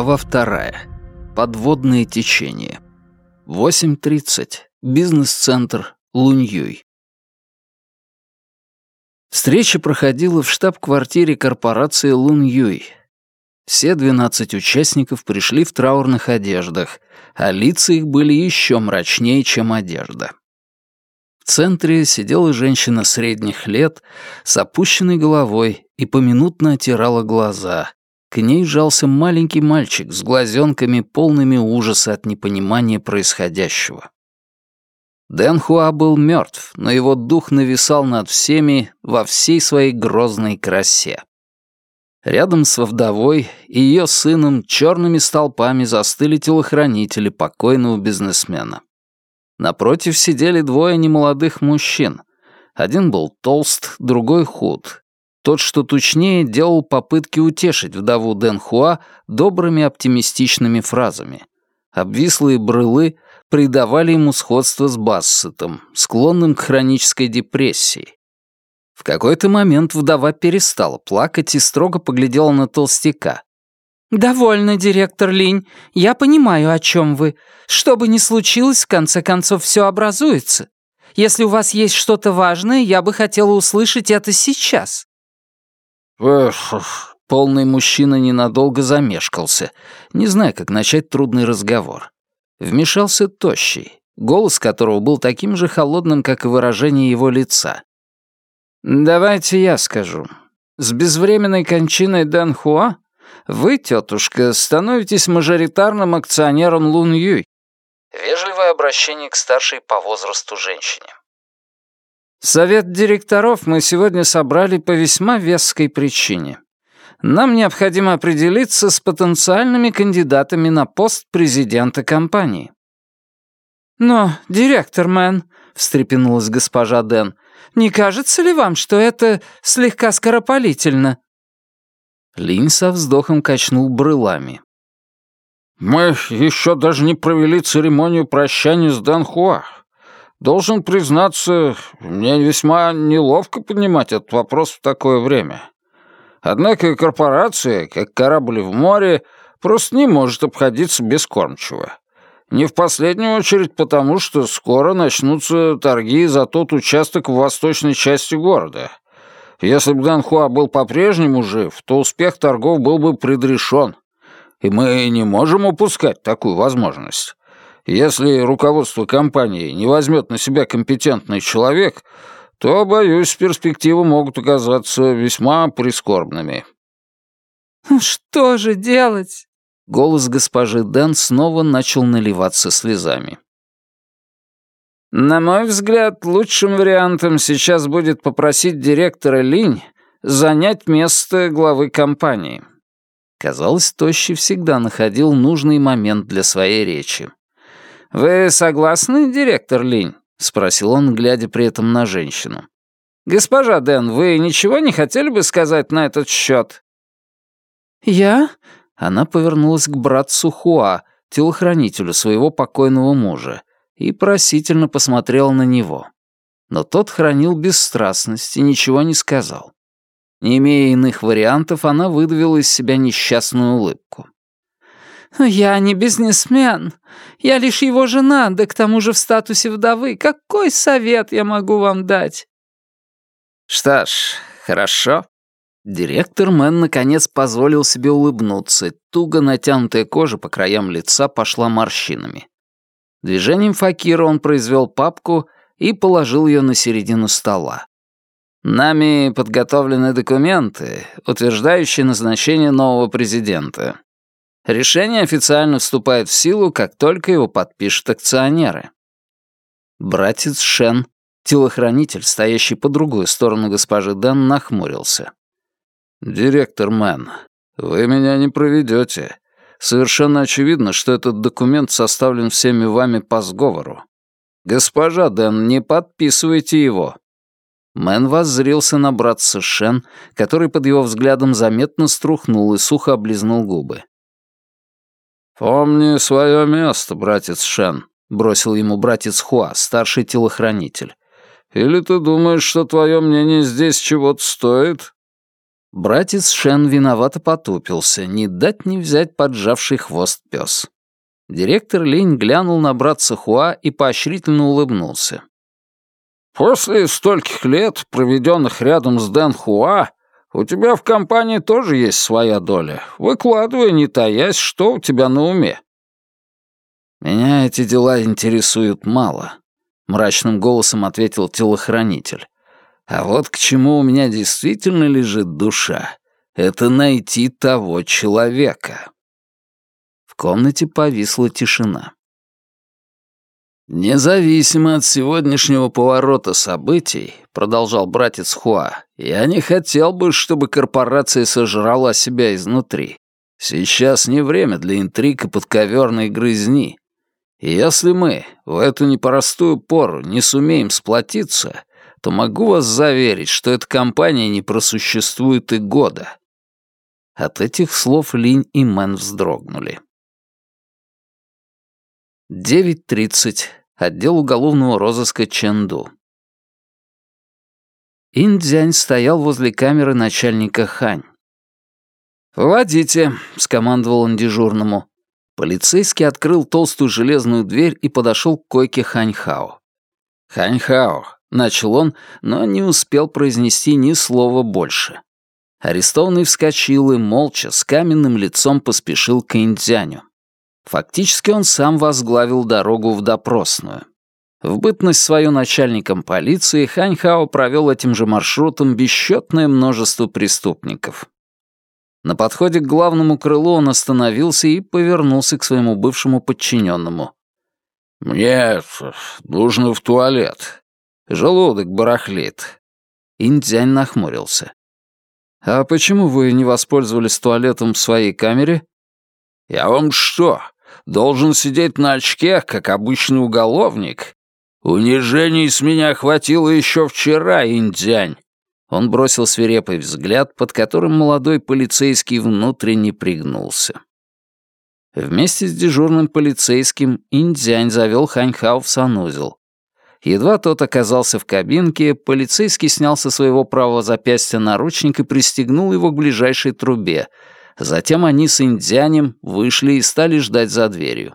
Глава вторая. Подводные течения. 8.30. Бизнес-центр Луньюй. Встреча проходила в штаб-квартире корпорации Луньюй. Все 12 участников пришли в траурных одеждах, а лица их были еще мрачнее, чем одежда. В центре сидела женщина средних лет с опущенной головой и поминутно отирала глаза, к ней жался маленький мальчик с глазенками, полными ужаса от непонимания происходящего. Дэн Хуа был мертв, но его дух нависал над всеми во всей своей грозной красе. Рядом с вдовой и ее сыном черными столпами застыли телохранители покойного бизнесмена. Напротив сидели двое немолодых мужчин. Один был толст, другой худ, тот, что тучнее, делал попытки утешить вдову Дэн Хуа добрыми оптимистичными фразами. Обвислые брылы придавали ему сходство с Бассетом, склонным к хронической депрессии. В какой-то момент вдова перестала плакать и строго поглядела на толстяка. «Довольно, директор Линь. Я понимаю, о чем вы. Что бы ни случилось, в конце концов, все образуется. Если у вас есть что-то важное, я бы хотела услышать это сейчас». Эх, полный мужчина ненадолго замешкался, не зная, как начать трудный разговор. Вмешался тощий, голос которого был таким же холодным, как и выражение его лица. «Давайте я скажу. С безвременной кончиной Дэн Хуа вы, тетушка, становитесь мажоритарным акционером Лун Юй». Вежливое обращение к старшей по возрасту женщине. Совет директоров мы сегодня собрали по весьма веской причине. Нам необходимо определиться с потенциальными кандидатами на пост президента компании. «Но, директор Мэн», — встрепенулась госпожа Дэн, «не кажется ли вам, что это слегка скоропалительно?» Линь со вздохом качнул брылами. «Мы еще даже не провели церемонию прощания с Дэн Хуа. Должен признаться, мне весьма неловко поднимать этот вопрос в такое время. Однако корпорация, как корабль в море, просто не может обходиться без кормчего. Не в последнюю очередь потому, что скоро начнутся торги за тот участок в восточной части города. Если бы Данхуа был по-прежнему жив, то успех торгов был бы предрешен. И мы не можем упускать такую возможность. Если руководство компании не возьмет на себя компетентный человек, то, боюсь, перспективы могут оказаться весьма прискорбными». «Что же делать?» Голос госпожи Дэн снова начал наливаться слезами. «На мой взгляд, лучшим вариантом сейчас будет попросить директора Линь занять место главы компании». Казалось, Тощий всегда находил нужный момент для своей речи. «Вы согласны, директор Линь?» — спросил он, глядя при этом на женщину. «Госпожа Дэн, вы ничего не хотели бы сказать на этот счет?» «Я?» — она повернулась к братцу Хуа, телохранителю своего покойного мужа, и просительно посмотрела на него. Но тот хранил бесстрастность и ничего не сказал. Не имея иных вариантов, она выдавила из себя несчастную улыбку. «Я не бизнесмен. Я лишь его жена, да к тому же в статусе вдовы. Какой совет я могу вам дать?» «Что ж, хорошо». Директор Мэн наконец позволил себе улыбнуться. Туго натянутая кожа по краям лица пошла морщинами. Движением факира он произвел папку и положил ее на середину стола. «Нами подготовлены документы, утверждающие назначение нового президента. Решение официально вступает в силу, как только его подпишут акционеры. Братец Шен, телохранитель, стоящий по другую сторону госпожи Дэн, нахмурился. «Директор Мэн, вы меня не проведете. Совершенно очевидно, что этот документ составлен всеми вами по сговору. Госпожа Дэн, не подписывайте его». Мэн воззрился на братца Шен, который под его взглядом заметно струхнул и сухо облизнул губы. «Помни свое место, братец Шен», — бросил ему братец Хуа, старший телохранитель. «Или ты думаешь, что твое мнение здесь чего-то стоит?» Братец Шен виновато потупился, не дать не взять поджавший хвост пес. Директор Линь глянул на братца Хуа и поощрительно улыбнулся. «После стольких лет, проведенных рядом с Дэн Хуа, у тебя в компании тоже есть своя доля. Выкладывай, не таясь, что у тебя на уме». «Меня эти дела интересуют мало», — мрачным голосом ответил телохранитель. «А вот к чему у меня действительно лежит душа, это найти того человека» комнате повисла тишина. «Независимо от сегодняшнего поворота событий», — продолжал братец Хуа, «я не хотел бы, чтобы корпорация сожрала себя изнутри. Сейчас не время для интриг и подковерной грызни. Если мы в эту непростую пору не сумеем сплотиться, то могу вас заверить, что эта компания не просуществует и года». От этих слов Линь и Мэн вздрогнули. 9.30. Отдел уголовного розыска Чэнду. Индзянь стоял возле камеры начальника Хань. «Вводите», — скомандовал он дежурному. Полицейский открыл толстую железную дверь и подошел к койке Ханьхао. «Ханьхао», — начал он, но не успел произнести ни слова больше. Арестованный вскочил и молча, с каменным лицом поспешил к Индзяню. Фактически он сам возглавил дорогу в допросную. В бытность свою начальником полиции Ханьхао провел этим же маршрутом бесчетное множество преступников. На подходе к главному крылу он остановился и повернулся к своему бывшему подчиненному. «Мне нужно в туалет. Желудок барахлит». Индзянь нахмурился. «А почему вы не воспользовались туалетом в своей камере?» «Я вам что, должен сидеть на очке, как обычный уголовник? Унижений с меня хватило еще вчера, индзянь!» Он бросил свирепый взгляд, под которым молодой полицейский внутренне пригнулся. Вместе с дежурным полицейским Индзянь завел Ханьхао в санузел. Едва тот оказался в кабинке, полицейский снял со своего правого запястья наручник и пристегнул его к ближайшей трубе — Затем они с индзянем вышли и стали ждать за дверью.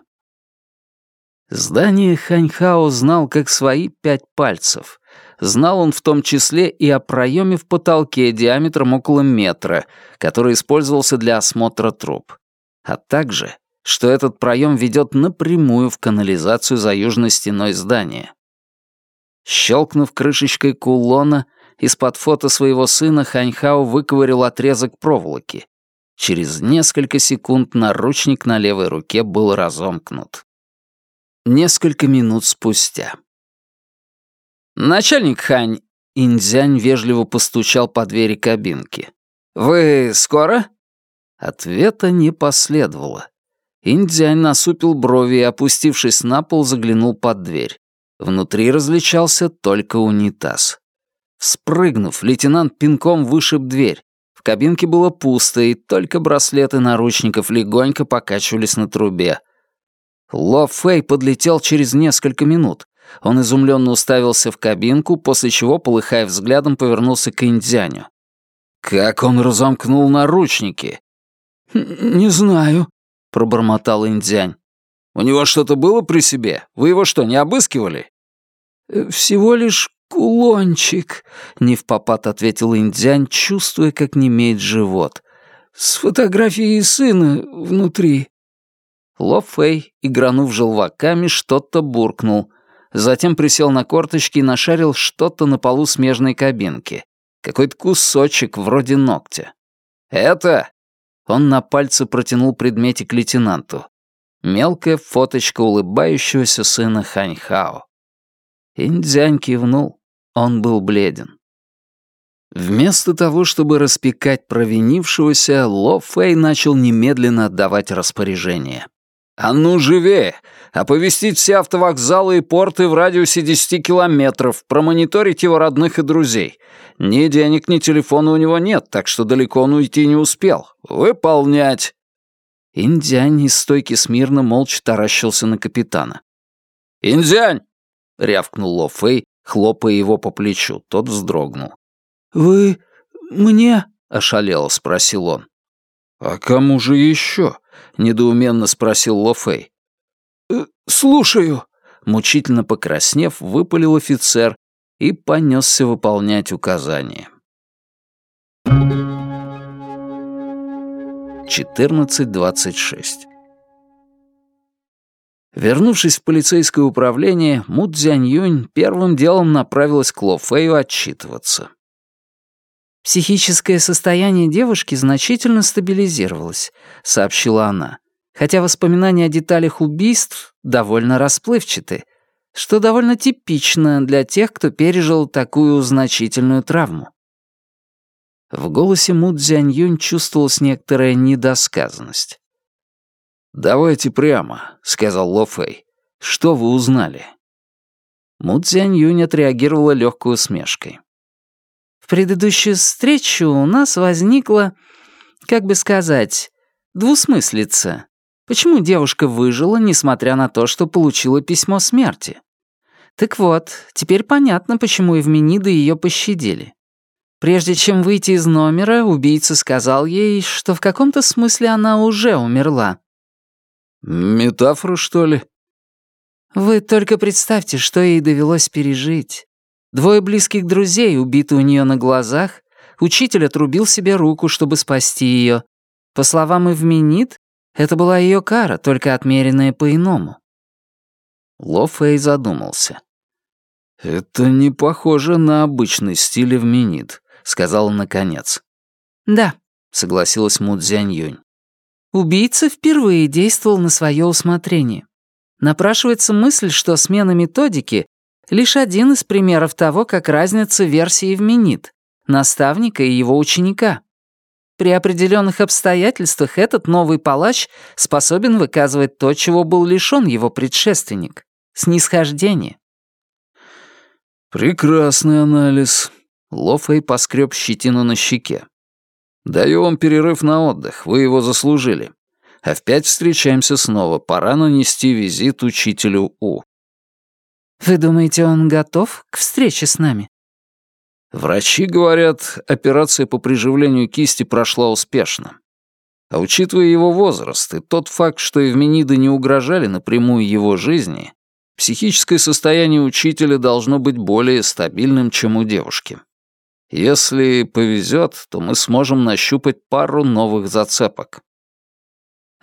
Здание Ханьхао знал как свои пять пальцев. Знал он в том числе и о проеме в потолке диаметром около метра, который использовался для осмотра труб. А также, что этот проем ведет напрямую в канализацию за южной стеной здания. Щелкнув крышечкой кулона, из-под фото своего сына Ханьхао выковырил отрезок проволоки, Через несколько секунд наручник на левой руке был разомкнут. Несколько минут спустя. «Начальник Хань», — Инзянь вежливо постучал по двери кабинки. «Вы скоро?» Ответа не последовало. Индзянь насупил брови и, опустившись на пол, заглянул под дверь. Внутри различался только унитаз. Спрыгнув, лейтенант пинком вышиб дверь кабинке было пусто, и только браслеты наручников легонько покачивались на трубе. Ло Фэй подлетел через несколько минут. Он изумленно уставился в кабинку, после чего, полыхая взглядом, повернулся к Индзяню. «Как он разомкнул наручники?» «Не знаю», — пробормотал Индзянь. «У него что-то было при себе? Вы его что, не обыскивали?» «Всего лишь «Кулончик», — не в попад ответил индзянь, чувствуя, как немеет живот. «С фотографией сына внутри». Ло Фэй, игранув желваками, что-то буркнул. Затем присел на корточки и нашарил что-то на полу смежной кабинки. Какой-то кусочек вроде ногтя. «Это...» Он на пальце протянул предметик лейтенанту. Мелкая фоточка улыбающегося сына Ханьхао. Индзянь кивнул. Он был бледен. Вместо того, чтобы распекать провинившегося, Ло Фэй начал немедленно отдавать распоряжение. «А ну живее! Оповестить все автовокзалы и порты в радиусе 10 километров, промониторить его родных и друзей. Ни денег, ни телефона у него нет, так что далеко он уйти не успел. Выполнять!» Индзянь из стойки смирно молча таращился на капитана. «Индзянь!» — рявкнул Ло Фэй, хлопая его по плечу. Тот вздрогнул. «Вы мне?» — ошалело спросил он. «А кому же еще?» — недоуменно спросил Ло Фэй. «Э, «Слушаю», — мучительно покраснев, выпалил офицер и понесся выполнять указания. 14.26 Вернувшись в полицейское управление, Му Цзянь первым делом направилась к Ло Фэю отчитываться. «Психическое состояние девушки значительно стабилизировалось», — сообщила она, хотя воспоминания о деталях убийств довольно расплывчаты, что довольно типично для тех, кто пережил такую значительную травму. В голосе Му Цзянь чувствовалась некоторая недосказанность. «Давайте прямо», — сказал Ло Фэй. «Что вы узнали?» Му Цзянь отреагировала легкой усмешкой. В предыдущую встречу у нас возникла, как бы сказать, двусмыслица. Почему девушка выжила, несмотря на то, что получила письмо смерти? Так вот, теперь понятно, почему Эвмениды ее пощадили. Прежде чем выйти из номера, убийца сказал ей, что в каком-то смысле она уже умерла. «Метафора, что ли?» Вы только представьте, что ей довелось пережить. Двое близких друзей убиты у нее на глазах, учитель отрубил себе руку, чтобы спасти ее. По словам Эвменит, это была ее кара, только отмеренная по-иному. Ло Фэй задумался. «Это не похоже на обычный стиль Эвменит», — сказал он наконец. «Да», — согласилась Му Цзянь Убийца впервые действовал на свое усмотрение. Напрашивается мысль, что смена методики лишь один из примеров того, как разница версии вменит, наставника и его ученика. При определенных обстоятельствах этот новый палач способен выказывать то, чего был лишён его предшественник — снисхождение. «Прекрасный анализ», — Лофей поскреб щетину на щеке. «Даю вам перерыв на отдых, вы его заслужили. А в пять встречаемся снова, пора нанести визит учителю У». «Вы думаете, он готов к встрече с нами?» Врачи говорят, операция по приживлению кисти прошла успешно. А учитывая его возраст и тот факт, что эвмениды не угрожали напрямую его жизни, психическое состояние учителя должно быть более стабильным, чем у девушки. Если повезет, то мы сможем нащупать пару новых зацепок.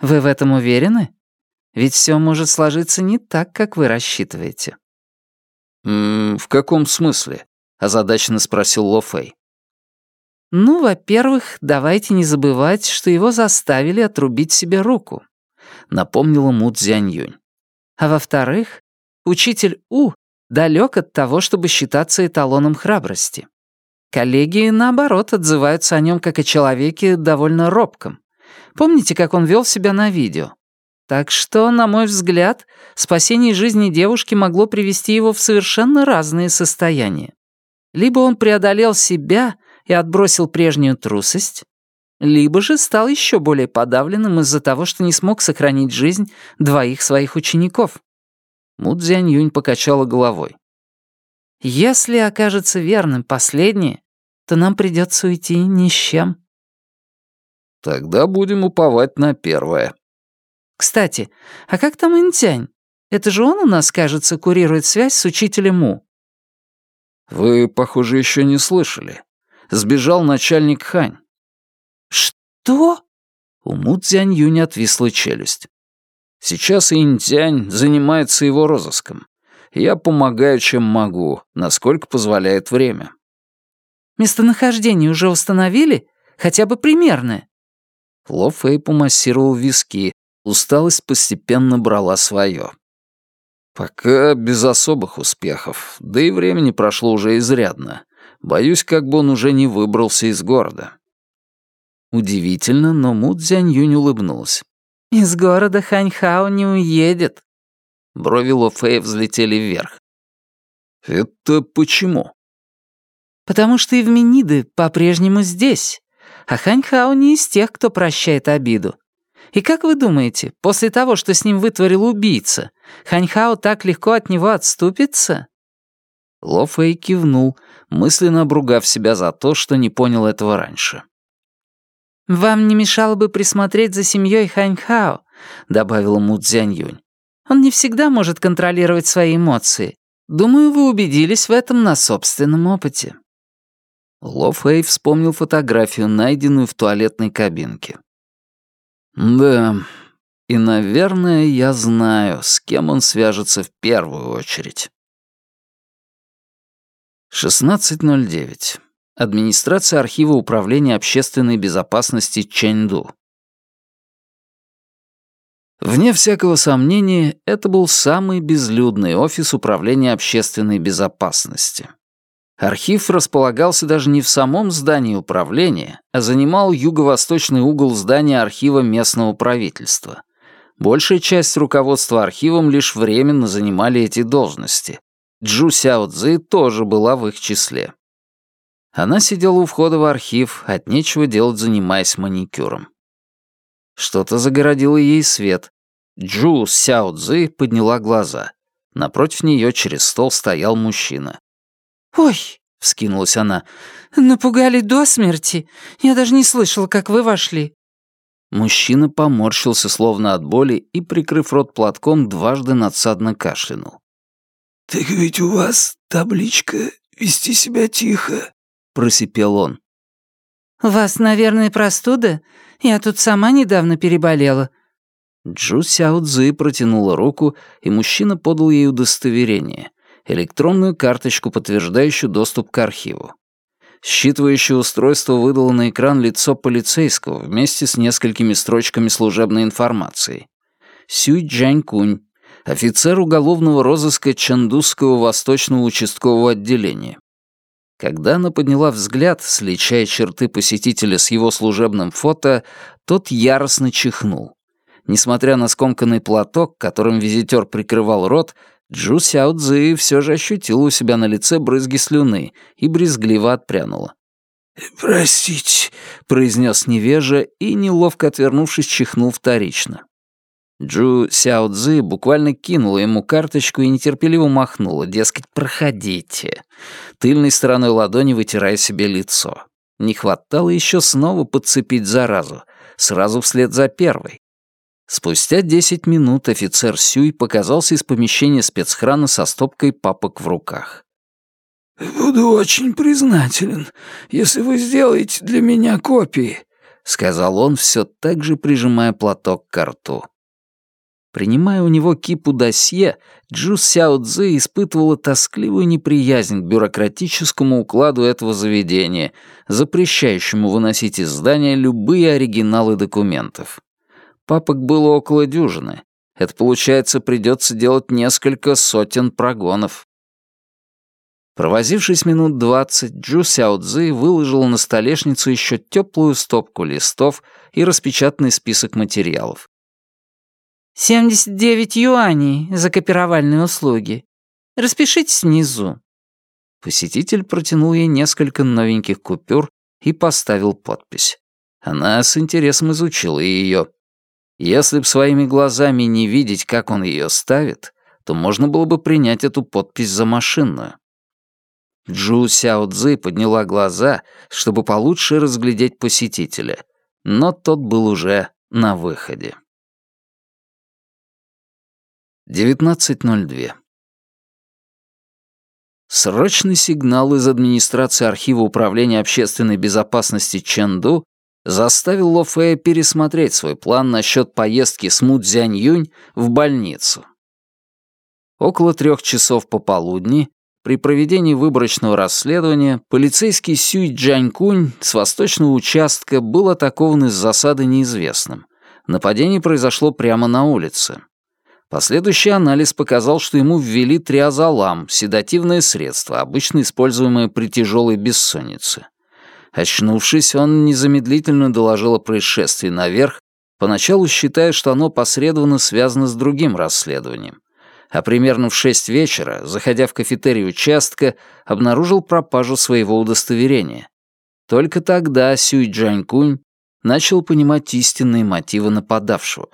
Вы в этом уверены? Ведь все может сложиться не так, как вы рассчитываете. «М -м, «В каком смысле?» — озадаченно спросил Ло Фэй. «Ну, во-первых, давайте не забывать, что его заставили отрубить себе руку», — напомнила Му Цзянь «А во-вторых, учитель У далек от того, чтобы считаться эталоном храбрости. Коллеги, наоборот, отзываются о нем как о человеке довольно робком. Помните, как он вел себя на видео? Так что, на мой взгляд, спасение жизни девушки могло привести его в совершенно разные состояния. Либо он преодолел себя и отбросил прежнюю трусость, либо же стал еще более подавленным из-за того, что не смог сохранить жизнь двоих своих учеников. Му Цзянь покачала головой. Если окажется верным последнее, то нам придется уйти ни с чем. Тогда будем уповать на первое. Кстати, а как там Интянь? Это же он у нас, кажется, курирует связь с учителем Му. Вы, похоже, еще не слышали. Сбежал начальник Хань. Что? У Му Цзянь Юнь отвисла челюсть. Сейчас Интянь занимается его розыском. Я помогаю, чем могу, насколько позволяет время. Местонахождение уже установили? Хотя бы примерное?» Ло Фэй помассировал виски. Усталость постепенно брала свое. «Пока без особых успехов. Да и времени прошло уже изрядно. Боюсь, как бы он уже не выбрался из города». Удивительно, но Му Цзянь Юнь улыбнулась. «Из города Ханьхао не уедет». Брови Ло Фэя взлетели вверх. «Это почему?» Потому что Евмениды по-прежнему здесь, а Ханьхао не из тех, кто прощает обиду. И как вы думаете, после того, что с ним вытворил убийца, Ханьхао так легко от него отступится?» Ло Фэй кивнул, мысленно обругав себя за то, что не понял этого раньше. «Вам не мешало бы присмотреть за семьей Ханьхао», — добавила Му Цзяньюнь. «Он не всегда может контролировать свои эмоции. Думаю, вы убедились в этом на собственном опыте». Ло Фэй вспомнил фотографию, найденную в туалетной кабинке. «Да, и, наверное, я знаю, с кем он свяжется в первую очередь». 16.09. Администрация архива Управления общественной безопасности Чэньду. Вне всякого сомнения, это был самый безлюдный офис Управления общественной безопасности. Архив располагался даже не в самом здании управления, а занимал юго-восточный угол здания архива местного правительства. Большая часть руководства архивом лишь временно занимали эти должности. Джу Сяо Цзы тоже была в их числе. Она сидела у входа в архив, от нечего делать занимаясь маникюром. Что-то загородило ей свет. Джу Сяо Цзы подняла глаза. Напротив нее через стол стоял мужчина. «Ой!» — вскинулась она. «Напугали до смерти. Я даже не слышала, как вы вошли». Мужчина поморщился, словно от боли, и, прикрыв рот платком, дважды надсадно кашлянул. «Так ведь у вас табличка «Вести себя тихо», — просипел он. «У вас, наверное, простуда? Я тут сама недавно переболела». Джу Сяо Цзы протянула руку, и мужчина подал ей удостоверение, электронную карточку, подтверждающую доступ к архиву. Считывающее устройство выдало на экран лицо полицейского вместе с несколькими строчками служебной информации. Сюй Джань Кунь, офицер уголовного розыска Чандусского восточного участкового отделения. Когда она подняла взгляд, сличая черты посетителя с его служебным фото, тот яростно чихнул. Несмотря на скомканный платок, которым визитер прикрывал рот, Джу Сяо Цзы все же ощутила у себя на лице брызги слюны и брезгливо отпрянула. «Простите», — произнес невежа и, неловко отвернувшись, чихнул вторично. Джу Сяо Цзы буквально кинула ему карточку и нетерпеливо махнула, дескать, проходите, тыльной стороной ладони вытирая себе лицо. Не хватало еще снова подцепить заразу, сразу вслед за первой. Спустя десять минут офицер Сюй показался из помещения спецхрана со стопкой папок в руках. «Буду очень признателен, если вы сделаете для меня копии», — сказал он, все так же прижимая платок к рту. Принимая у него кипу досье, Джу Сяо Цзы испытывала тоскливую неприязнь к бюрократическому укладу этого заведения, запрещающему выносить из здания любые оригиналы документов. Папок было около дюжины. Это, получается, придется делать несколько сотен прогонов. Провозившись минут двадцать, Джу Сяо Цзы выложила на столешницу еще теплую стопку листов и распечатанный список материалов. «Семьдесят девять юаней за копировальные услуги. Распишитесь внизу». Посетитель протянул ей несколько новеньких купюр и поставил подпись. Она с интересом изучила ее. Если б своими глазами не видеть, как он ее ставит, то можно было бы принять эту подпись за машинную. Джу Сяо Цзы подняла глаза, чтобы получше разглядеть посетителя, но тот был уже на выходе. 19.02. Срочный сигнал из администрации архива Управления общественной безопасности Чэнду заставил Ло Фея пересмотреть свой план насчет поездки с Му Цзянь в больницу. Около трех часов пополудни при проведении выборочного расследования полицейский Сюй Джанькунь с восточного участка был атакован из засады неизвестным. Нападение произошло прямо на улице. Последующий анализ показал, что ему ввели триазолам, седативное средство, обычно используемое при тяжелой бессоннице. Очнувшись, он незамедлительно доложил о происшествии наверх, поначалу считая, что оно посредственно связано с другим расследованием. А примерно в шесть вечера, заходя в кафетерий участка, обнаружил пропажу своего удостоверения. Только тогда Сюй Джанькунь начал понимать истинные мотивы нападавшего.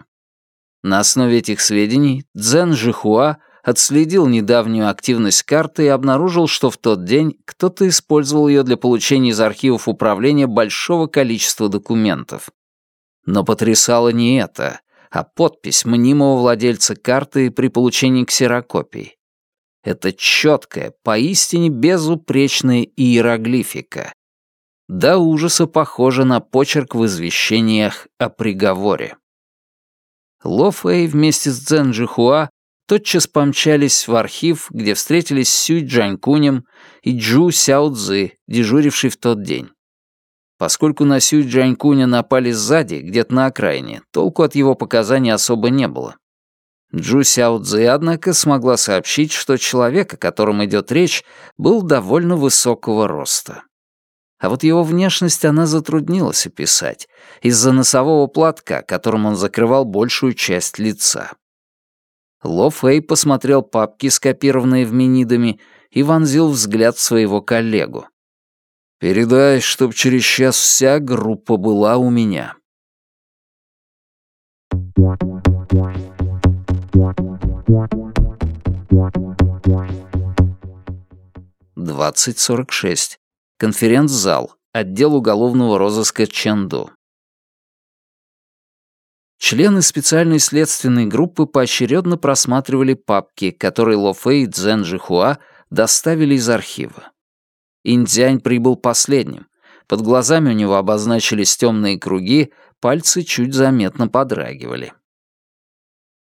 На основе этих сведений Цзэн Жихуа отследил недавнюю активность карты и обнаружил, что в тот день кто-то использовал ее для получения из архивов управления большого количества документов. Но потрясало не это, а подпись мнимого владельца карты при получении ксерокопий. Это четкая, поистине безупречная иероглифика. До ужаса похоже на почерк в извещениях о приговоре. Ло Фэй вместе с Цзэн Джихуа тотчас помчались в архив, где встретились с Сюй Джанькунем и Джу Сяо Цзы, дежуривший в тот день. Поскольку на Сюй Джанькуня напали сзади, где-то на окраине, толку от его показаний особо не было. Джу Сяо Цзы, однако, смогла сообщить, что человек, о котором идет речь, был довольно высокого роста. А вот его внешность она затруднилась описать из-за носового платка, которым он закрывал большую часть лица. Ло Фэй посмотрел папки, скопированные в Минидами, и вонзил взгляд своего коллегу. «Передай, чтоб через час вся группа была у меня». Двадцать сорок шесть. Конференц-зал. Отдел уголовного розыска Чэнду. Члены специальной следственной группы поочередно просматривали папки, которые Ло Фэй и Цзэн Жихуа доставили из архива. Индзянь прибыл последним. Под глазами у него обозначились темные круги, пальцы чуть заметно подрагивали.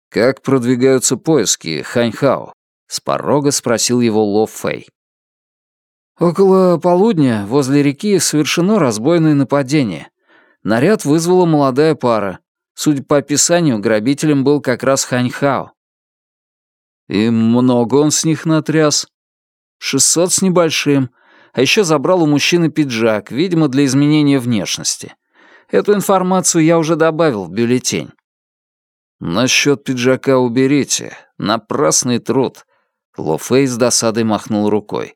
«Как продвигаются поиски, Ханьхао?» — с порога спросил его Ло Фэй. «Около полудня возле реки совершено разбойное нападение. Наряд вызвала молодая пара. Судя по описанию, грабителем был как раз Ханьхао. И много он с них натряс? Шестьсот с небольшим. А еще забрал у мужчины пиджак, видимо, для изменения внешности. Эту информацию я уже добавил в бюллетень. Насчет пиджака уберите. Напрасный труд. Ло Фэй с досадой махнул рукой.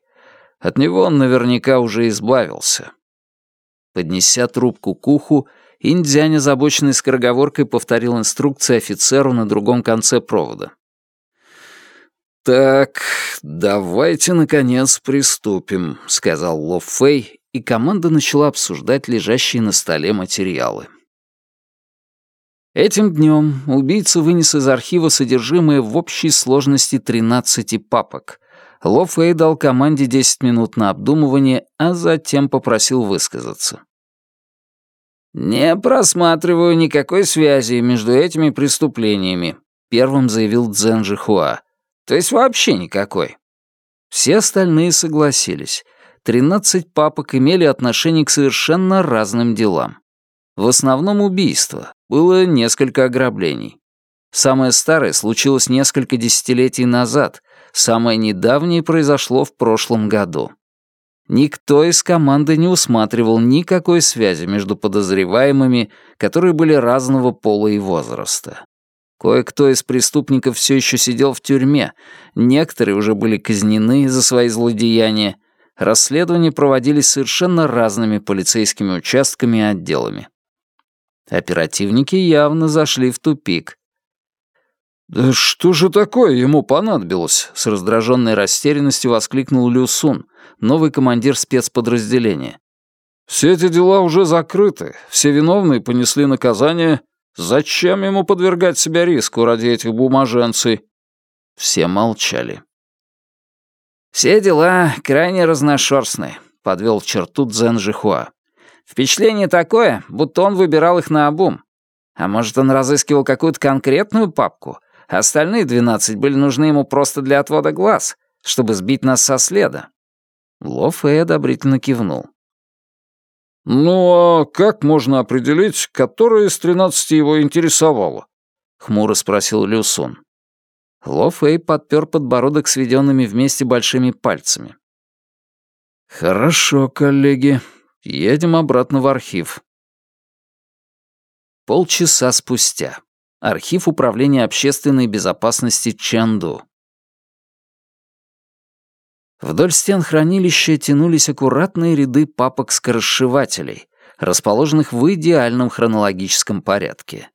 От него он наверняка уже избавился. Поднеся трубку к уху, Индзянь, озабоченный скороговоркой, повторил инструкции офицеру на другом конце провода. «Так, давайте, наконец, приступим», — сказал Ло Фэй, и команда начала обсуждать лежащие на столе материалы. Этим днем убийца вынес из архива содержимое в общей сложности 13 папок. Ло Фэй дал команде 10 минут на обдумывание, а затем попросил высказаться. «Не просматриваю никакой связи между этими преступлениями», — первым заявил Цзэн Жихуа. «То есть вообще никакой». Все остальные согласились. Тринадцать папок имели отношение к совершенно разным делам. В основном убийство. Было несколько ограблений. Самое старое случилось несколько десятилетий назад, самое недавнее произошло в прошлом году. Никто из команды не усматривал никакой связи между подозреваемыми, которые были разного пола и возраста. Кое-кто из преступников все еще сидел в тюрьме, некоторые уже были казнены за свои злодеяния. Расследования проводились совершенно разными полицейскими участками и отделами. Оперативники явно зашли в тупик. «Да что же такое ему понадобилось?» — с раздраженной растерянностью воскликнул Лю Сун, новый командир спецподразделения. «Все эти дела уже закрыты, все виновные понесли наказание. Зачем ему подвергать себя риску ради этих бумаженцей?» Все молчали. «Все дела крайне разношерстные», — подвел черту Цзэн Жихуа. «Впечатление такое, будто он выбирал их на обум. А может, он разыскивал какую-то конкретную папку, Остальные двенадцать были нужны ему просто для отвода глаз, чтобы сбить нас со следа». Ло Фэй одобрительно кивнул. «Ну, а как можно определить, которая из тринадцати его интересовала?» — хмуро спросил Лю Сун. Ло Фэй подпер подбородок сведенными вместе большими пальцами. «Хорошо, коллеги. Едем обратно в архив». Полчаса спустя. Архив Управления общественной безопасности Чанду. Вдоль стен хранилища тянулись аккуратные ряды папок-скоросшивателей, расположенных в идеальном хронологическом порядке.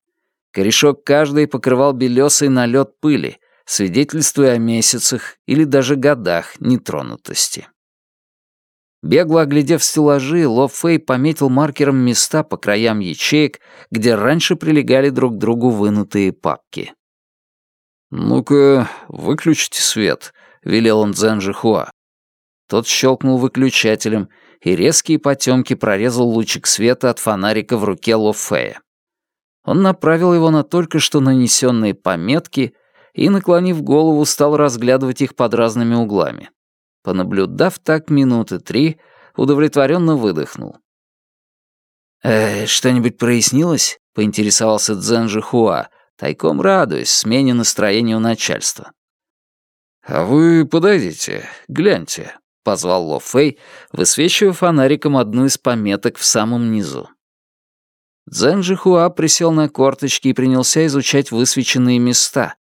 Корешок каждой покрывал белесый налет пыли, свидетельствуя о месяцах или даже годах нетронутости. Бегло оглядев стеллажи, Ло Фэй пометил маркером места по краям ячеек, где раньше прилегали друг к другу вынутые папки. «Ну-ка, выключите свет», — велел он Цзэн Жихуа. Тот щелкнул выключателем, и резкие потемки прорезал лучик света от фонарика в руке Ло Фэя. Он направил его на только что нанесенные пометки и, наклонив голову, стал разглядывать их под разными углами. Понаблюдав так минуты три, удовлетворенно выдохнул. «Э, «Что-нибудь прояснилось?» — поинтересовался Цзэн Жихуа, тайком радуясь смене настроения у начальства. «А вы подойдите, гляньте», — позвал Ло Фэй, высвечивая фонариком одну из пометок в самом низу. Цзэн Жихуа присел на корточки и принялся изучать высвеченные места.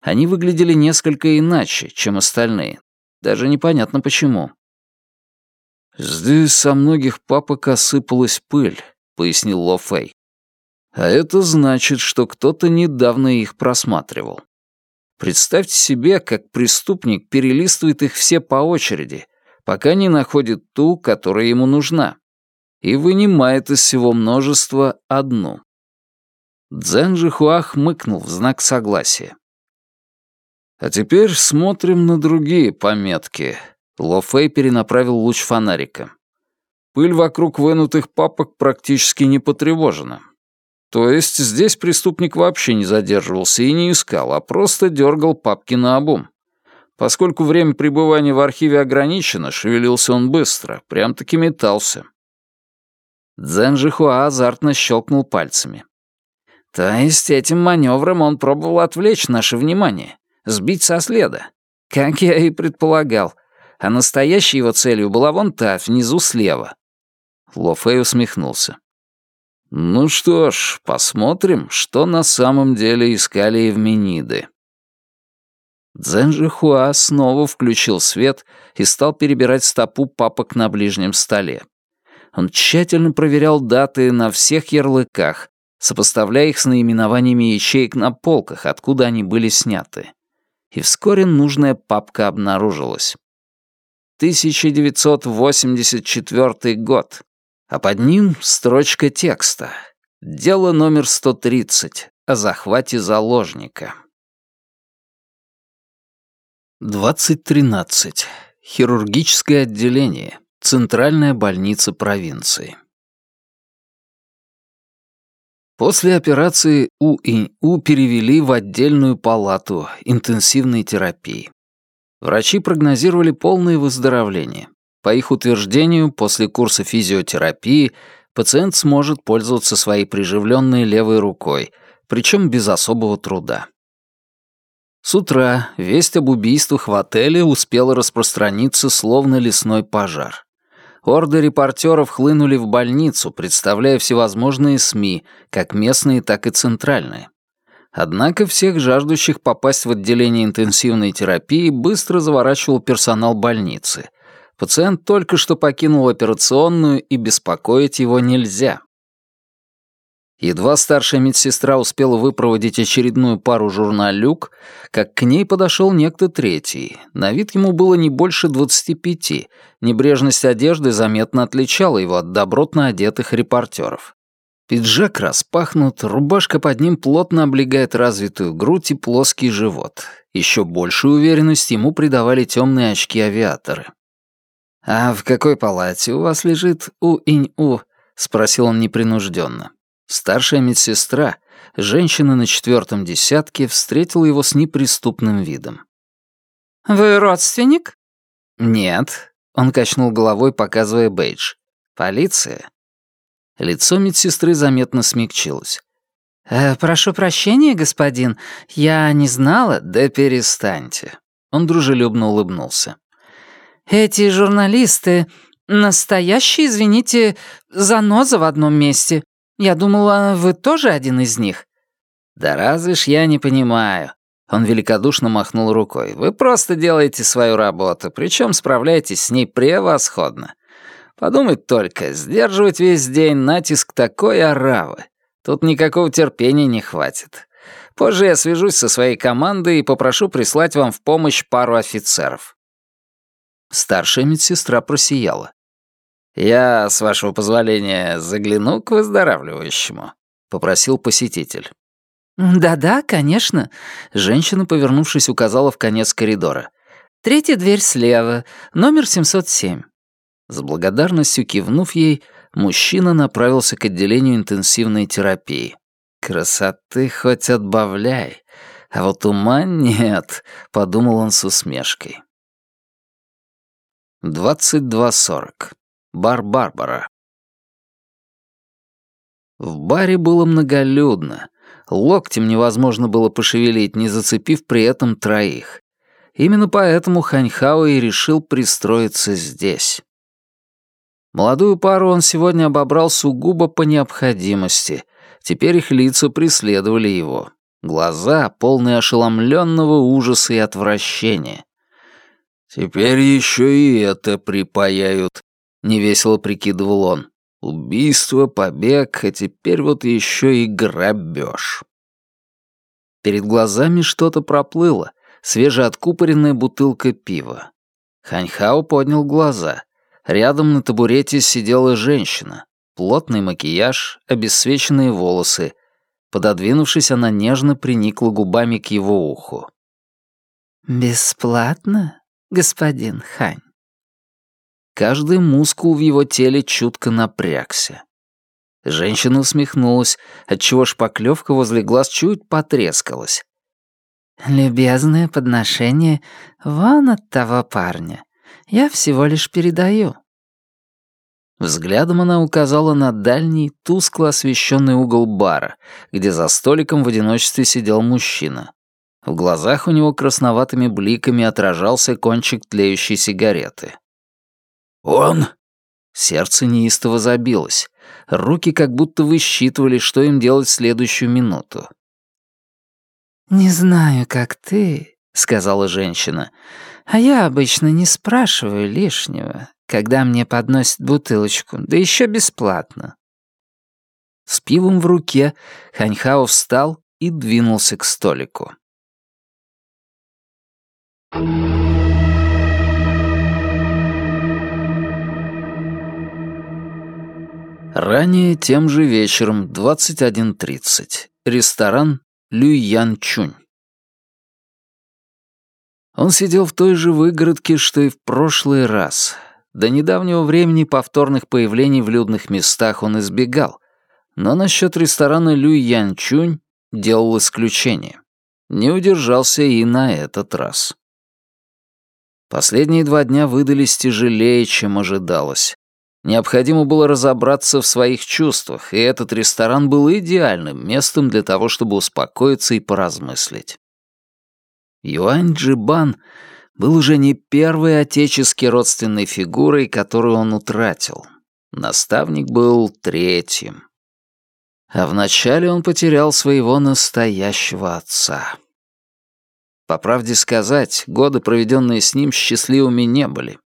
Они выглядели несколько иначе, чем остальные. Даже непонятно почему. «Здесь со многих папок осыпалась пыль», — пояснил Ло Фэй. «А это значит, что кто-то недавно их просматривал. Представьте себе, как преступник перелистывает их все по очереди, пока не находит ту, которая ему нужна и вынимает из всего множества одну. Цзэн Жихуа хмыкнул в знак согласия. «А теперь смотрим на другие пометки». Ло Фэй перенаправил луч фонарика. Пыль вокруг вынутых папок практически не потревожена. То есть здесь преступник вообще не задерживался и не искал, а просто дергал папки на обум. Поскольку время пребывания в архиве ограничено, шевелился он быстро, прям-таки метался. Жихуа азартно щелкнул пальцами. То есть этим маневром он пробовал отвлечь наше внимание, сбить со следа. Как я и предполагал. А настоящей его целью была вон та, внизу слева. Ло Фэй усмехнулся. Ну что ж, посмотрим, что на самом деле искали Евмениды. Цзэн Жихуа снова включил свет и стал перебирать стопу папок на ближнем столе. Он тщательно проверял даты на всех ярлыках, сопоставляя их с наименованиями ячеек на полках, откуда они были сняты. И вскоре нужная папка обнаружилась. 1984 год, а под ним строчка текста. Дело номер 130 о захвате заложника. 2013. Хирургическое отделение. Центральная больница провинции. После операции У-Инь-У перевели в отдельную палату интенсивной терапии. Врачи прогнозировали полное выздоровление. По их утверждению, после курса физиотерапии пациент сможет пользоваться своей приживленной левой рукой, причем без особого труда. С утра весть об убийствах в отеле успела распространиться словно лесной пожар. Орды репортеров хлынули в больницу, представляя всевозможные СМИ, как местные, так и центральные. Однако всех жаждущих попасть в отделение интенсивной терапии быстро заворачивал персонал больницы. Пациент только что покинул операционную, и беспокоить его нельзя. Едва старшая медсестра успела выпроводить очередную пару журналюк, как к ней подошел некто третий. На вид ему было не больше двадцати пяти. Небрежность одежды заметно отличала его от добротно одетых репортеров. Пиджак распахнут, рубашка под ним плотно облегает развитую грудь и плоский живот. Еще большую уверенность ему придавали темные очки-авиаторы. «А в какой палате у вас лежит У-Инь-У?» — спросил он непринужденно. Старшая медсестра, женщина на четвертом десятке, встретила его с неприступным видом. «Вы родственник?» «Нет», — он качнул головой, показывая бейдж. «Полиция?» Лицо медсестры заметно смягчилось. «Э, «Прошу прощения, господин, я не знала...» «Да перестаньте». Он дружелюбно улыбнулся. «Эти журналисты — настоящие, извините, заноза в одном месте. Я думала, вы тоже один из них». «Да разве ж я не понимаю». Он великодушно махнул рукой. «Вы просто делаете свою работу, причем справляетесь с ней превосходно. Подумать только, сдерживать весь день натиск такой оравы. Тут никакого терпения не хватит. Позже я свяжусь со своей командой и попрошу прислать вам в помощь пару офицеров». Старшая медсестра просияла. «Я, с вашего позволения, загляну к выздоравливающему», — попросил посетитель. «Да-да, конечно», — женщина, повернувшись, указала в конец коридора. «Третья дверь слева, номер 707». С благодарностью кивнув ей, мужчина направился к отделению интенсивной терапии. «Красоты хоть отбавляй, а вот ума нет», — подумал он с усмешкой. 22.40. Бар Барбара. В баре было многолюдно. Локтем невозможно было пошевелить, не зацепив при этом троих. Именно поэтому Ханьхао и решил пристроиться здесь. Молодую пару он сегодня обобрал сугубо по необходимости. Теперь их лица преследовали его. Глаза, полные ошеломленного ужаса и отвращения. «Теперь еще и это припаяют», — невесело прикидывал он. «Убийство, побег, а теперь вот еще и грабеж». Перед глазами что-то проплыло, свежеоткупоренная бутылка пива. Ханьхао поднял глаза. Рядом на табурете сидела женщина. Плотный макияж, обесцвеченные волосы. Пододвинувшись, она нежно приникла губами к его уху. «Бесплатно?» Господин Хань. Каждый мускул в его теле чутко напрягся. Женщина усмехнулась, отчего шпаклевка возле глаз чуть потрескалась. «Любезное подношение вон от того парня. Я всего лишь передаю». Взглядом она указала на дальний, тускло освещенный угол бара, где за столиком в одиночестве сидел мужчина. В глазах у него красноватыми бликами отражался кончик тлеющей сигареты. «Он?» Сердце неистово забилось. Руки как будто высчитывали, что им делать в следующую минуту. «Не знаю, как ты», — сказала женщина, «а я обычно не спрашиваю лишнего, когда мне подносят бутылочку, да еще бесплатно». С пивом в руке Ханьхао встал и двинулся к столику. Ранее тем же вечером, 21.30, ресторан Люян Чунь. Он сидел в той же выгородке, что и в прошлый раз. До недавнего времени повторных появлений в людных местах он избегал, но насчет ресторана Люян Чунь делал исключение. Не удержался и на этот раз. Последние два дня выдались тяжелее, чем ожидалось. Необходимо было разобраться в своих чувствах, и этот ресторан был идеальным местом для того, чтобы успокоиться и поразмыслить. Юань Джибан был уже не первой отечески родственной фигурой, которую он утратил. Наставник был третьим. А вначале он потерял своего настоящего отца. По правде сказать, годы, проведенные с ним, счастливыми не были.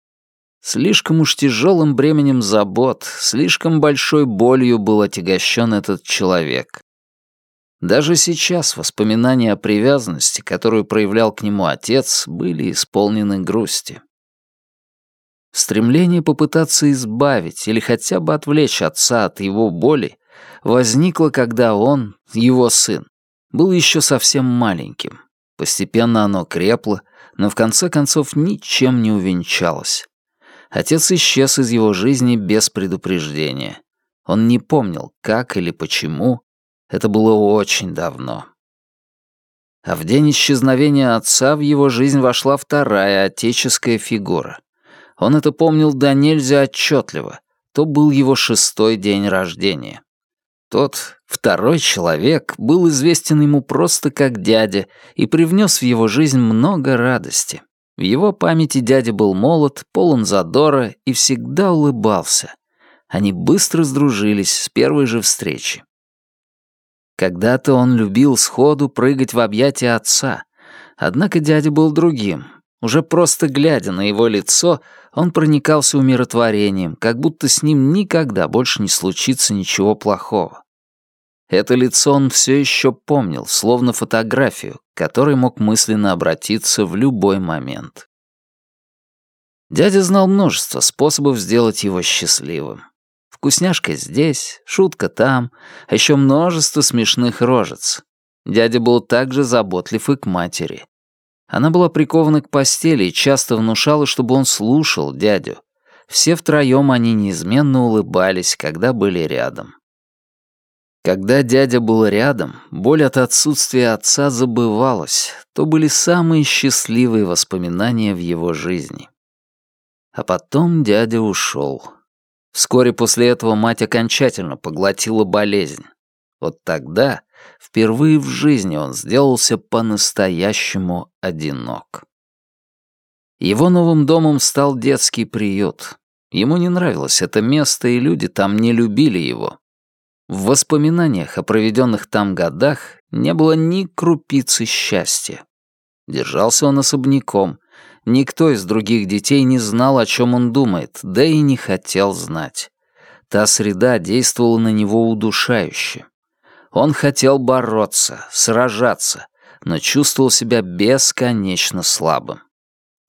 Слишком уж тяжелым бременем забот, слишком большой болью был отягощен этот человек. Даже сейчас воспоминания о привязанности, которую проявлял к нему отец, были исполнены грусти. Стремление попытаться избавить или хотя бы отвлечь отца от его боли возникло, когда он, его сын, был еще совсем маленьким. Постепенно оно крепло, но в конце концов ничем не увенчалось. Отец исчез из его жизни без предупреждения. Он не помнил, как или почему. Это было очень давно. А в день исчезновения отца в его жизнь вошла вторая отеческая фигура. Он это помнил до нельзя отчетливо. То был его шестой день рождения. Тот, второй человек, был известен ему просто как дядя и привнес в его жизнь много радости. В его памяти дядя был молод, полон задора и всегда улыбался. Они быстро сдружились с первой же встречи. Когда-то он любил сходу прыгать в объятия отца, однако дядя был другим. Уже просто глядя на его лицо, он проникался умиротворением, как будто с ним никогда больше не случится ничего плохого. Это лицо он все еще помнил, словно фотографию, к которой мог мысленно обратиться в любой момент. Дядя знал множество способов сделать его счастливым. Вкусняшка здесь, шутка там, а еще множество смешных рожец. Дядя был также заботлив и к матери. Она была прикована к постели и часто внушала, чтобы он слушал дядю. Все втроем они неизменно улыбались, когда были рядом. Когда дядя был рядом, боль от отсутствия отца забывалась, то были самые счастливые воспоминания в его жизни. А потом дядя ушел. Вскоре после этого мать окончательно поглотила болезнь. Вот тогда, впервые в жизни, он сделался по-настоящему одинок. Его новым домом стал детский приют. Ему не нравилось это место, и люди там не любили его. В воспоминаниях о проведенных там годах не было ни крупицы счастья. Держался он особняком, Никто из других детей не знал, о чем он думает, да и не хотел знать. Та среда действовала на него удушающе. Он хотел бороться, сражаться, но чувствовал себя бесконечно слабым.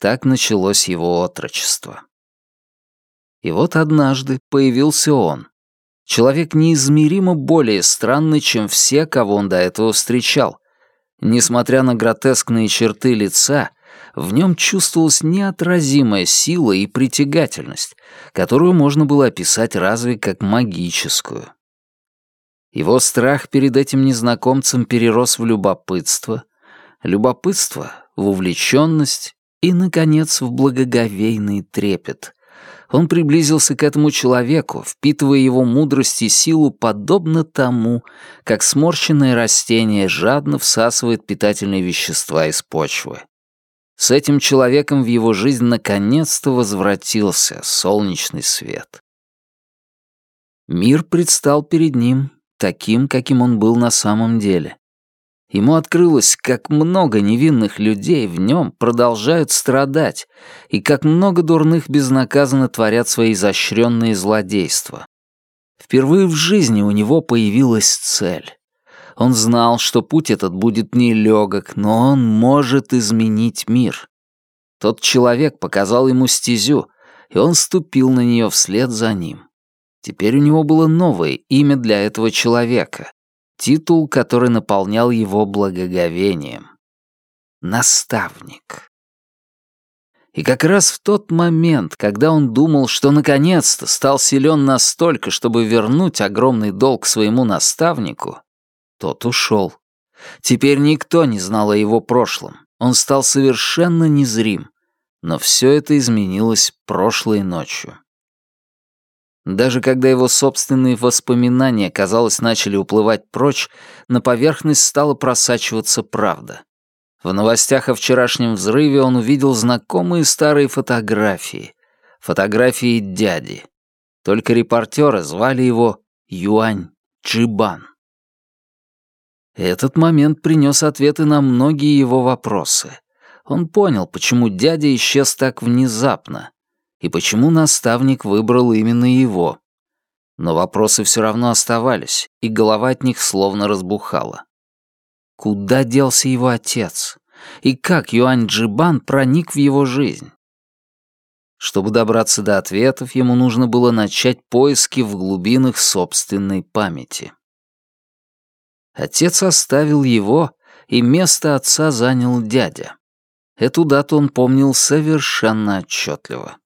Так началось его отрочество. И вот однажды появился он. Человек неизмеримо более странный, чем все, кого он до этого встречал. Несмотря на гротескные черты лица, в нем чувствовалась неотразимая сила и притягательность, которую можно было описать разве как магическую. Его страх перед этим незнакомцем перерос в любопытство, любопытство — в увлеченность и, наконец, в благоговейный трепет. Он приблизился к этому человеку, впитывая его мудрость и силу подобно тому, как сморщенное растение жадно всасывает питательные вещества из почвы. С этим человеком в его жизнь наконец-то возвратился солнечный свет. Мир предстал перед ним таким, каким он был на самом деле. Ему открылось, как много невинных людей в нем продолжают страдать, и как много дурных безнаказанно творят свои изощренные злодейства. Впервые в жизни у него появилась цель. Он знал, что путь этот будет нелегок, но он может изменить мир. Тот человек показал ему стезю, и он ступил на нее вслед за ним. Теперь у него было новое имя для этого человека, титул, который наполнял его благоговением. Наставник. И как раз в тот момент, когда он думал, что наконец-то стал силен настолько, чтобы вернуть огромный долг своему наставнику, тот ушел. Теперь никто не знал о его прошлом. Он стал совершенно незрим. Но все это изменилось прошлой ночью. Даже когда его собственные воспоминания, казалось, начали уплывать прочь, на поверхность стала просачиваться правда. В новостях о вчерашнем взрыве он увидел знакомые старые фотографии. Фотографии дяди. Только репортеры звали его Юань Джибан. Этот момент принес ответы на многие его вопросы. Он понял, почему дядя исчез так внезапно, и почему наставник выбрал именно его. Но вопросы все равно оставались, и голова от них словно разбухала. Куда делся его отец? И как Юань Джибан проник в его жизнь? Чтобы добраться до ответов, ему нужно было начать поиски в глубинах собственной памяти. Отец оставил его, и место отца занял дядя. Эту дату он помнил совершенно отчетливо.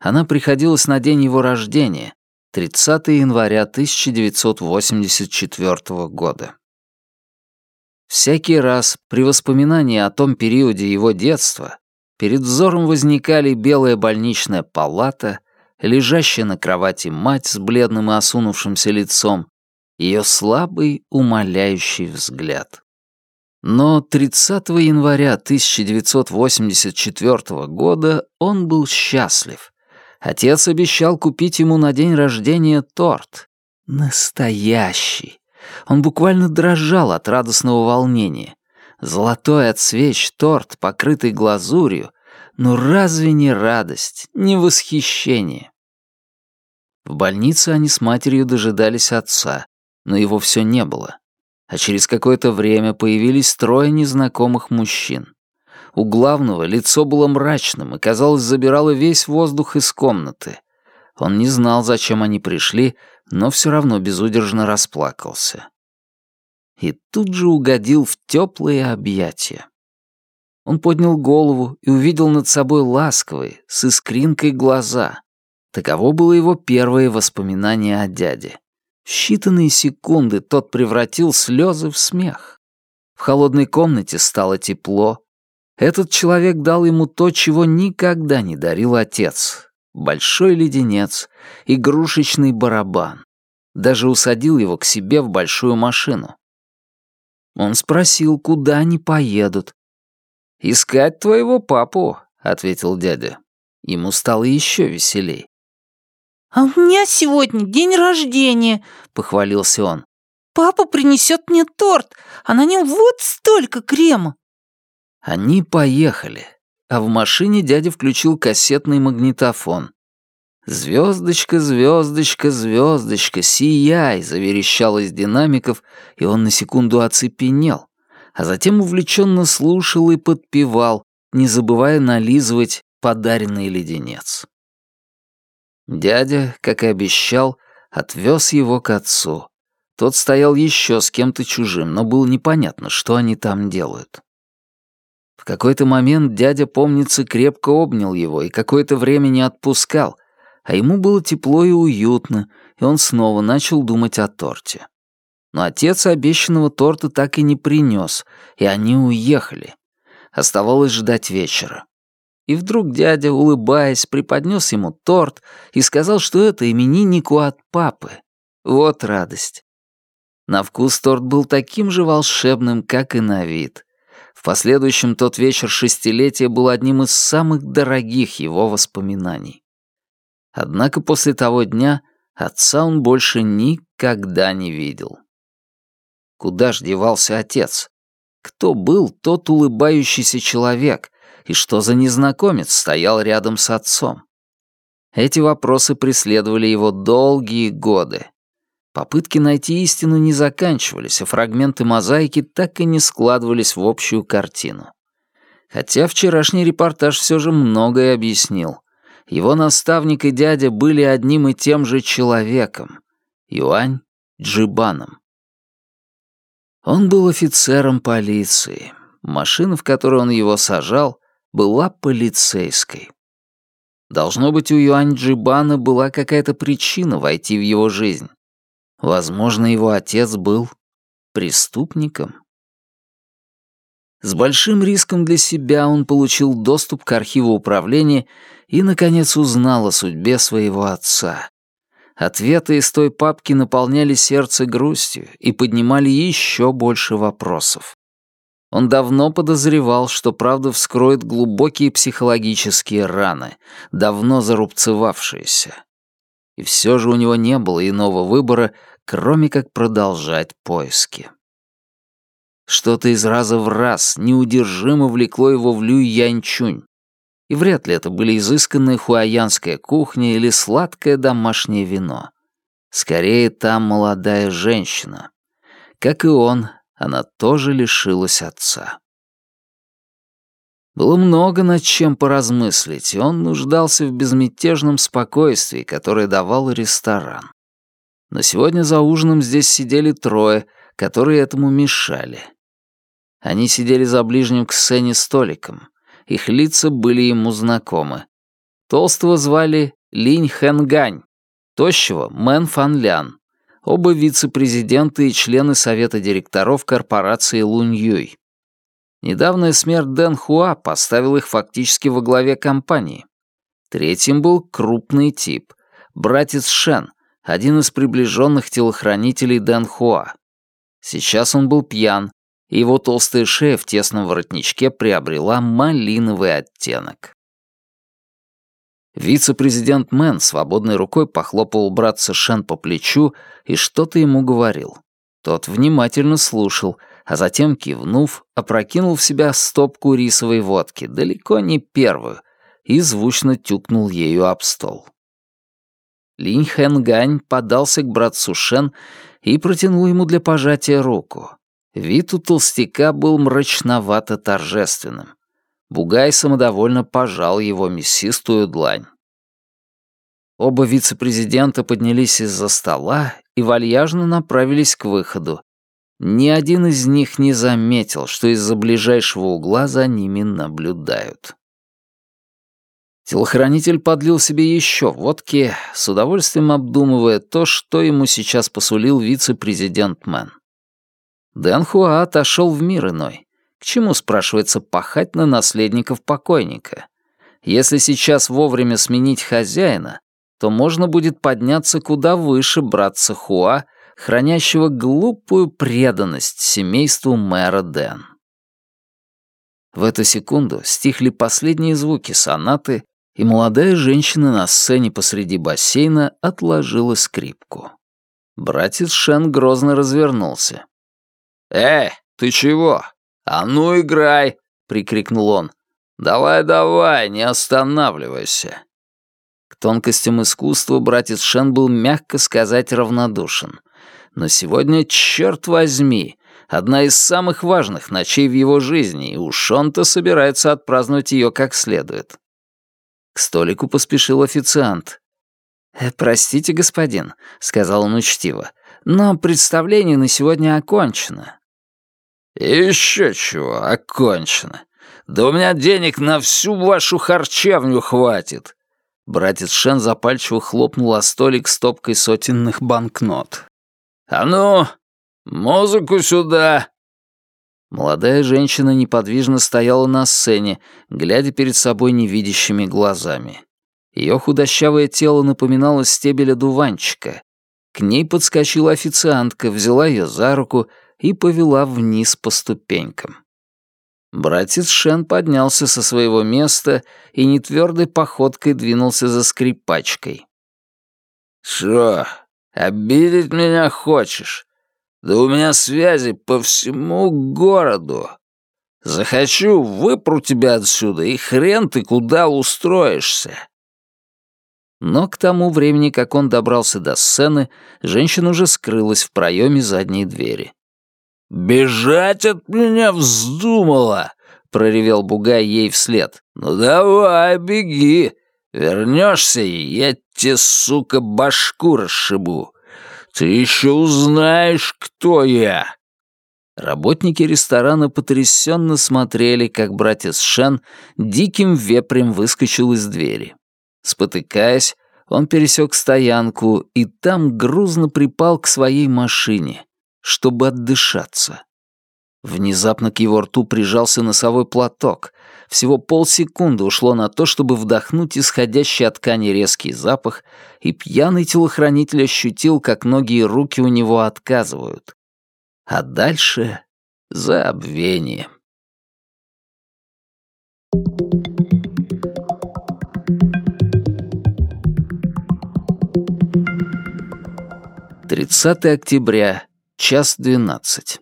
Она приходилась на день его рождения, 30 января 1984 года. Всякий раз при воспоминании о том периоде его детства перед взором возникали белая больничная палата, лежащая на кровати мать с бледным и осунувшимся лицом, ее слабый, умоляющий взгляд. Но 30 января 1984 года он был счастлив. Отец обещал купить ему на день рождения торт. Настоящий. Он буквально дрожал от радостного волнения. Золотой от свеч торт, покрытый глазурью. Ну разве не радость, не восхищение? В больнице они с матерью дожидались отца, но его все не было. А через какое-то время появились трое незнакомых мужчин. У главного лицо было мрачным и, казалось, забирало весь воздух из комнаты. Он не знал, зачем они пришли, но все равно безудержно расплакался. И тут же угодил в теплые объятия. Он поднял голову и увидел над собой ласковые, с искринкой глаза. Таково было его первое воспоминание о дяде. В считанные секунды тот превратил слезы в смех. В холодной комнате стало тепло, этот человек дал ему то, чего никогда не дарил отец. Большой леденец, игрушечный барабан. Даже усадил его к себе в большую машину. Он спросил, куда они поедут. «Искать твоего папу», — ответил дядя. Ему стало еще веселей. «А у меня сегодня день рождения», — похвалился он. «Папа принесет мне торт, а на нем вот столько крема». Они поехали, а в машине дядя включил кассетный магнитофон. «Звездочка, звездочка, звездочка, сияй!» заверещал из динамиков, и он на секунду оцепенел, а затем увлеченно слушал и подпевал, не забывая нализывать подаренный леденец. Дядя, как и обещал, отвез его к отцу. Тот стоял еще с кем-то чужим, но было непонятно, что они там делают. Какой-то момент дядя, помнится, крепко обнял его и какое-то время не отпускал, а ему было тепло и уютно, и он снова начал думать о торте. Но отец обещанного торта так и не принес, и они уехали. Оставалось ждать вечера. И вдруг дядя, улыбаясь, преподнес ему торт и сказал, что это имениннику от папы. Вот радость. На вкус торт был таким же волшебным, как и на вид. Последующем тот вечер шестилетия был одним из самых дорогих его воспоминаний. Однако после того дня отца он больше никогда не видел. Куда ж девался отец? Кто был тот улыбающийся человек, и что за незнакомец стоял рядом с отцом? Эти вопросы преследовали его долгие годы. Попытки найти истину не заканчивались, а фрагменты мозаики так и не складывались в общую картину. Хотя вчерашний репортаж все же многое объяснил. Его наставник и дядя были одним и тем же человеком — Юань Джибаном. Он был офицером полиции. Машина, в которой он его сажал, была полицейской. Должно быть, у Юань Джибана была какая-то причина войти в его жизнь. Возможно, его отец был преступником. С большим риском для себя он получил доступ к архиву управления и, наконец, узнал о судьбе своего отца. Ответы из той папки наполняли сердце грустью и поднимали еще больше вопросов. Он давно подозревал, что правда вскроет глубокие психологические раны, давно зарубцевавшиеся. И все же у него не было иного выбора, кроме как продолжать поиски. Что-то из раза в раз неудержимо влекло его в Лю Янчунь. И вряд ли это были изысканная хуаянская кухня или сладкое домашнее вино. Скорее, там молодая женщина. Как и он, она тоже лишилась отца. Было много над чем поразмыслить, и он нуждался в безмятежном спокойствии, которое давал ресторан. Но сегодня за ужином здесь сидели трое, которые этому мешали. Они сидели за ближним к сцене столиком. Их лица были ему знакомы. Толстого звали Линь Хэнгань, тощего — Мэн Фан Лян. Оба вице-президенты и члены совета директоров корпорации Лунь Юй. Недавняя смерть Дэн Хуа поставила их фактически во главе компании. Третьим был крупный тип, братец Шен, один из приближенных телохранителей Дэн Хуа. Сейчас он был пьян, и его толстая шея в тесном воротничке приобрела малиновый оттенок. Вице-президент Мэн свободной рукой похлопал братца Шен по плечу и что-то ему говорил. Тот внимательно слушал, а затем, кивнув, опрокинул в себя стопку рисовой водки, далеко не первую, и звучно тюкнул ею об стол. Линь Хэнгань подался к братцу Шен и протянул ему для пожатия руку. Вид у толстяка был мрачновато торжественным. Бугай самодовольно пожал его мясистую длань. Оба вице-президента поднялись из-за стола и вальяжно направились к выходу. Ни один из них не заметил, что из-за ближайшего угла за ними наблюдают. Телохранитель подлил себе еще водки, с удовольствием обдумывая то, что ему сейчас посулил вице-президент Мэн. Дэн Хуа отошел в мир иной. К чему, спрашивается, пахать на наследников покойника? Если сейчас вовремя сменить хозяина, то можно будет подняться куда выше братца Хуа, хранящего глупую преданность семейству мэра Дэн. В эту секунду стихли последние звуки сонаты, и молодая женщина на сцене посреди бассейна отложила скрипку. Братец Шен грозно развернулся. «Эй, ты чего? А ну играй!» — прикрикнул он. «Давай-давай, не останавливайся!» К тонкостям искусства братец Шен был, мягко сказать, равнодушен. Но сегодня, черт возьми, одна из самых важных ночей в его жизни, и уж он-то собирается отпраздновать ее как следует. К столику поспешил официант. «Э, «Простите, господин», — сказал он учтиво, — «но представление на сегодня окончено». «Еще чего, окончено. Да у меня денег на всю вашу харчевню хватит. Братец Шен запальчиво хлопнул о столик стопкой сотенных банкнот. «А ну, музыку сюда!» Молодая женщина неподвижно стояла на сцене, глядя перед собой невидящими глазами. Ее худощавое тело напоминало стебель одуванчика. К ней подскочила официантка, взяла ее за руку и повела вниз по ступенькам. Братец Шен поднялся со своего места и нетвердой походкой двинулся за скрипачкой. «Шо, обидеть меня хочешь? Да у меня связи по всему городу. Захочу, выпру тебя отсюда, и хрен ты куда устроишься». Но к тому времени, как он добрался до сцены, женщина уже скрылась в проеме задней двери. «Бежать от меня вздумала!» — проревел Бугай ей вслед. «Ну давай, беги! Вернешься, и я тебе, сука, башку расшибу! Ты еще узнаешь, кто я!» Работники ресторана потрясенно смотрели, как братец Шен диким вепрем выскочил из двери. Спотыкаясь, он пересек стоянку и там грузно припал к своей машине, чтобы отдышаться. Внезапно к его рту прижался носовой платок. Всего полсекунды ушло на то, чтобы вдохнуть исходящий от ткани резкий запах, и пьяный телохранитель ощутил, как ноги и руки у него отказывают. А дальше — забвение. Тридцатое октября Час двенадцать.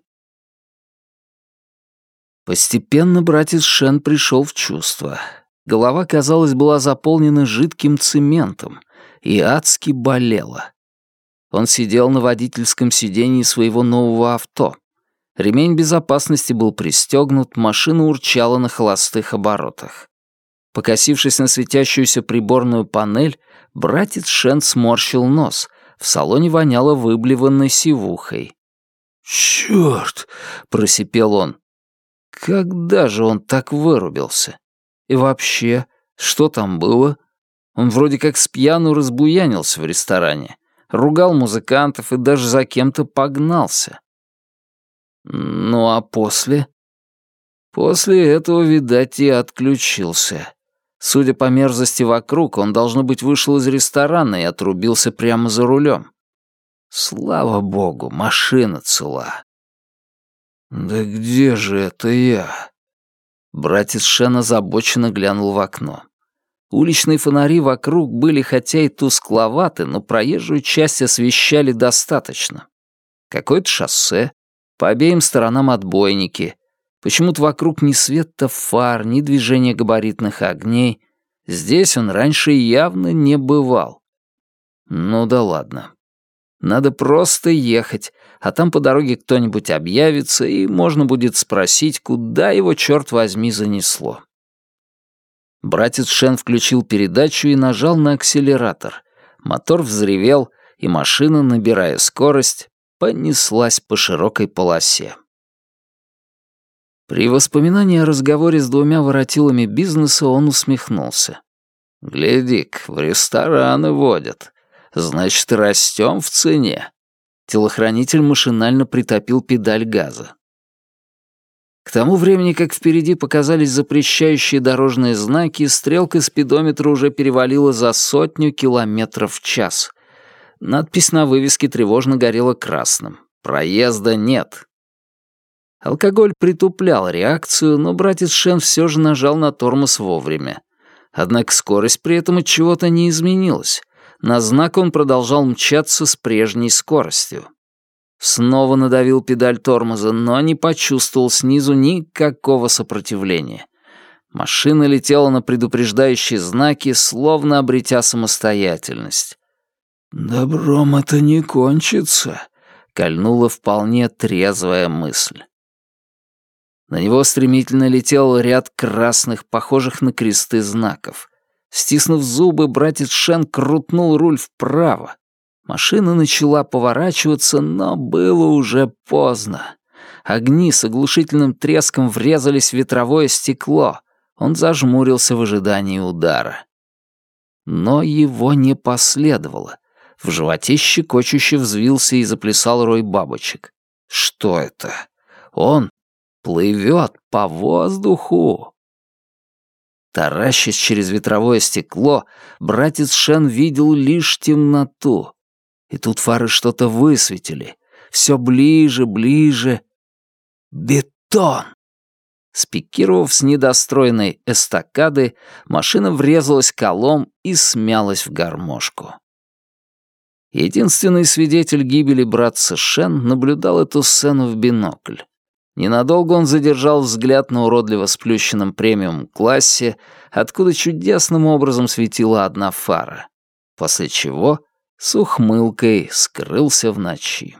Постепенно братец Шен пришел в чувство. Голова, казалось, была заполнена жидким цементом и адски болела. Он сидел на водительском сиденье своего нового авто. Ремень безопасности был пристегнут, машина урчала на холостых оборотах. Покосившись на светящуюся приборную панель, братец Шен сморщил нос. В салоне воняло выблеванной сивухой. «Чёрт!» — просипел он. Когда же он так вырубился? И вообще, что там было? Он вроде как с пьяну разбуянился в ресторане, ругал музыкантов и даже за кем-то погнался. Ну а после? После этого, видать, и отключился. Судя по мерзости вокруг, он, должно быть, вышел из ресторана и отрубился прямо за рулем. Слава богу, машина цела. «Да где же это я?» Братец Шен озабоченно глянул в окно. Уличные фонари вокруг были хотя и тускловаты, но проезжую часть освещали достаточно. Какое-то шоссе, по обеим сторонам отбойники. Почему-то вокруг ни света фар, ни движения габаритных огней. Здесь он раньше явно не бывал. Ну да ладно. Надо просто ехать, а там по дороге кто-нибудь объявится, и можно будет спросить, куда его, черт возьми, занесло. Братец Шен включил передачу и нажал на акселератор. Мотор взревел, и машина, набирая скорость, понеслась по широкой полосе. При воспоминании о разговоре с двумя воротилами бизнеса он усмехнулся. «Гляди-ка, в рестораны водят. Значит, растем в цене». Телохранитель машинально притопил педаль газа. К тому времени, как впереди показались запрещающие дорожные знаки, стрелка спидометра уже перевалила за сотню километров в час. Надпись на вывеске тревожно горела красным. «Проезда нет». Алкоголь притуплял реакцию, но братец Шен все же нажал на тормоз вовремя. Однако скорость при этом от чего-то не изменилась. На знак он продолжал мчаться с прежней скоростью. Снова надавил педаль тормоза, но не почувствовал снизу никакого сопротивления. Машина летела на предупреждающие знаки, словно обретя самостоятельность. «Добром это не кончится», — кольнула вполне трезвая мысль. На него стремительно летел ряд красных, похожих на кресты знаков. Стиснув зубы, братец Шен крутнул руль вправо. Машина начала поворачиваться, но было уже поздно. Огни с оглушительным треском врезались в ветровое стекло. Он зажмурился в ожидании удара. Но его не последовало. В животе щекочуще взвился и заплясал рой бабочек. Что это? Он плывет по воздуху. Таращась через ветровое стекло, братец Шен видел лишь темноту. И тут фары что-то высветили. Все ближе, ближе. Бетон! Спикировав с недостроенной эстакады, машина врезалась колом и смялась в гармошку. Единственный свидетель гибели братца Шен наблюдал эту сцену в бинокль. Ненадолго он задержал взгляд на уродливо сплющенном премиум-классе, откуда чудесным образом светила одна фара, после чего с ухмылкой скрылся в ночи.